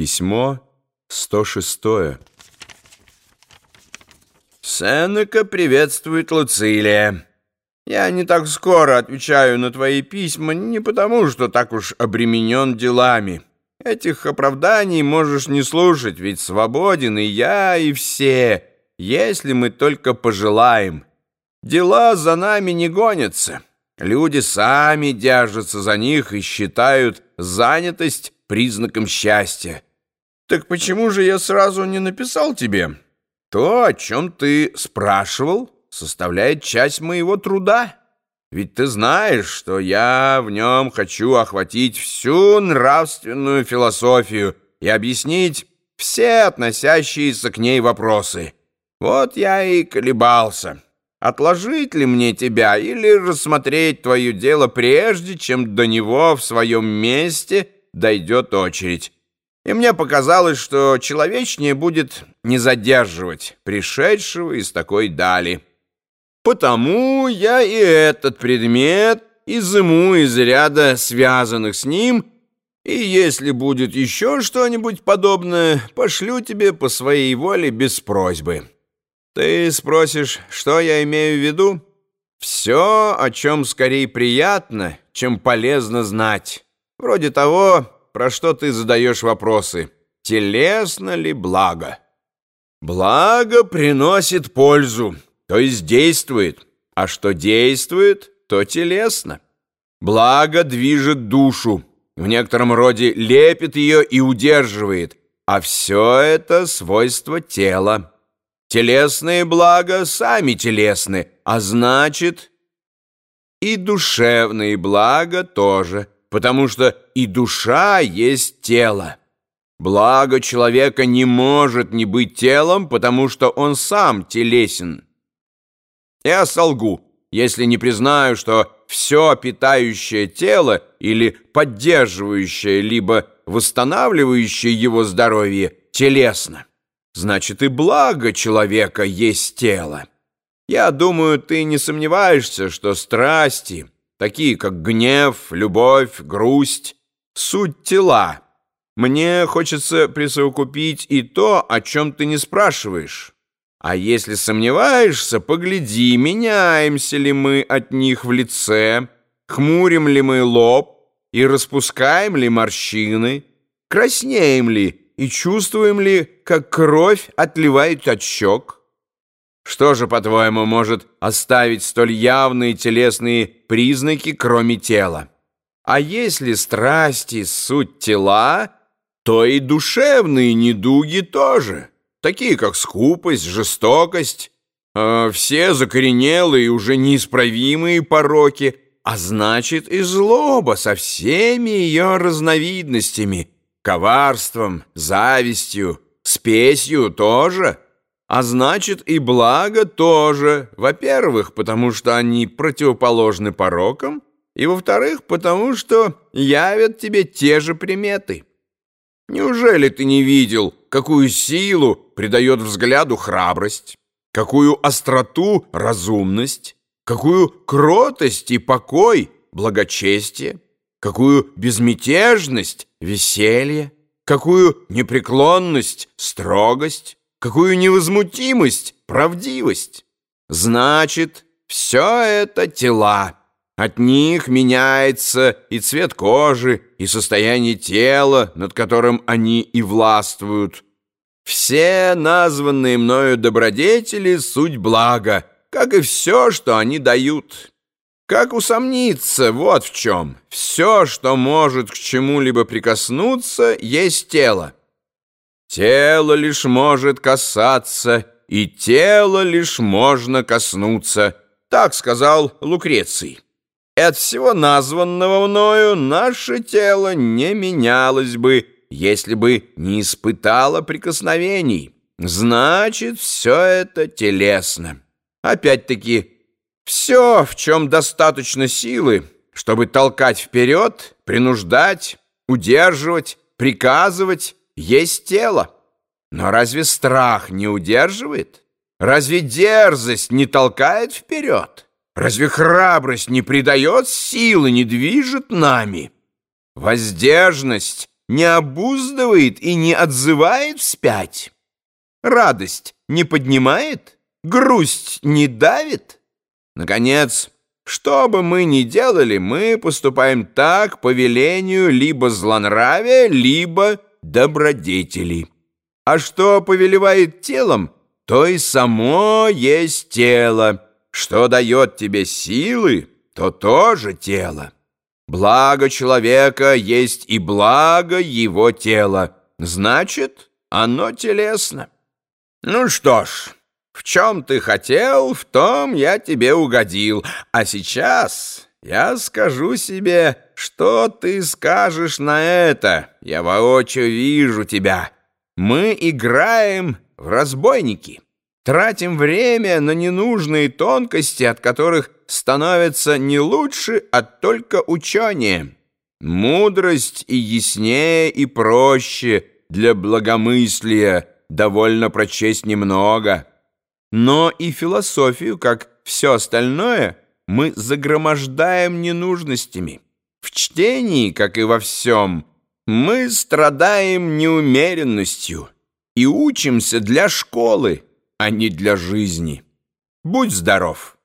Письмо 106. Сенека приветствует Луцилия. Я не так скоро отвечаю на твои письма не потому, что так уж обременен делами. Этих оправданий можешь не слушать, ведь свободен и я, и все, если мы только пожелаем. Дела за нами не гонятся. Люди сами держатся за них и считают занятость признаком счастья. Так почему же я сразу не написал тебе? То, о чем ты спрашивал, составляет часть моего труда. Ведь ты знаешь, что я в нем хочу охватить всю нравственную философию и объяснить все относящиеся к ней вопросы. Вот я и колебался, отложить ли мне тебя или рассмотреть твое дело прежде, чем до него в своем месте дойдет очередь. И мне показалось, что человечнее будет не задерживать пришедшего из такой дали. Потому я и этот предмет изыму из ряда связанных с ним, и если будет еще что-нибудь подобное, пошлю тебе по своей воле без просьбы. Ты спросишь, что я имею в виду? Все, о чем скорее приятно, чем полезно знать. Вроде того про что ты задаешь вопросы. Телесно ли благо? Благо приносит пользу, то есть действует. А что действует, то телесно. Благо движет душу, в некотором роде лепит ее и удерживает, а все это свойство тела. Телесные блага сами телесны, а значит и душевные блага тоже – потому что и душа есть тело. Благо человека не может не быть телом, потому что он сам телесен. Я солгу, если не признаю, что все питающее тело или поддерживающее, либо восстанавливающее его здоровье телесно. Значит, и благо человека есть тело. Я думаю, ты не сомневаешься, что страсти — такие как гнев, любовь, грусть, суть тела. Мне хочется присовокупить и то, о чем ты не спрашиваешь. А если сомневаешься, погляди, меняемся ли мы от них в лице, хмурим ли мы лоб и распускаем ли морщины, краснеем ли и чувствуем ли, как кровь отливает от щек. Что же, по-твоему, может оставить столь явные телесные признаки, кроме тела? А если страсти — суть тела, то и душевные недуги тоже, такие как скупость, жестокость, э, все закоренелые уже неисправимые пороки, а значит и злоба со всеми ее разновидностями, коварством, завистью, спесью тоже — а значит, и благо тоже. Во-первых, потому что они противоположны порокам, и, во-вторых, потому что явят тебе те же приметы. Неужели ты не видел, какую силу придает взгляду храбрость, какую остроту — разумность, какую кротость и покой — благочестие, какую безмятежность — веселье, какую непреклонность — строгость, какую невозмутимость, правдивость. Значит, все это тела. От них меняется и цвет кожи, и состояние тела, над которым они и властвуют. Все названные мною добродетели — суть блага, как и все, что они дают. Как усомниться, вот в чем. Все, что может к чему-либо прикоснуться, есть тело. Тело лишь может касаться, и тело лишь можно коснуться, так сказал Лукреций. И от всего названного мною наше тело не менялось бы, если бы не испытало прикосновений. Значит, все это телесно. Опять-таки, все, в чем достаточно силы, чтобы толкать вперед, принуждать, удерживать, приказывать, есть тело. Но разве страх не удерживает? Разве дерзость не толкает вперед? Разве храбрость не придает силы, не движет нами? Воздержность не обуздывает и не отзывает вспять? Радость не поднимает? Грусть не давит? Наконец, что бы мы ни делали, мы поступаем так по велению либо злонравия, либо добродетели. А что повелевает телом, то и само есть тело. Что дает тебе силы, то тоже тело. Благо человека есть и благо его тела. Значит, оно телесно. Ну что ж, в чем ты хотел, в том я тебе угодил. А сейчас я скажу себе, что ты скажешь на это. Я воочию вижу тебя. Мы играем в разбойники. Тратим время на ненужные тонкости, от которых становится не лучше, а только учение. Мудрость и яснее, и проще для благомыслия довольно прочесть немного. Но и философию, как все остальное, мы загромождаем ненужностями. В чтении, как и во всем, мы страдаем неумеренностью и учимся для школы, а не для жизни. Будь здоров!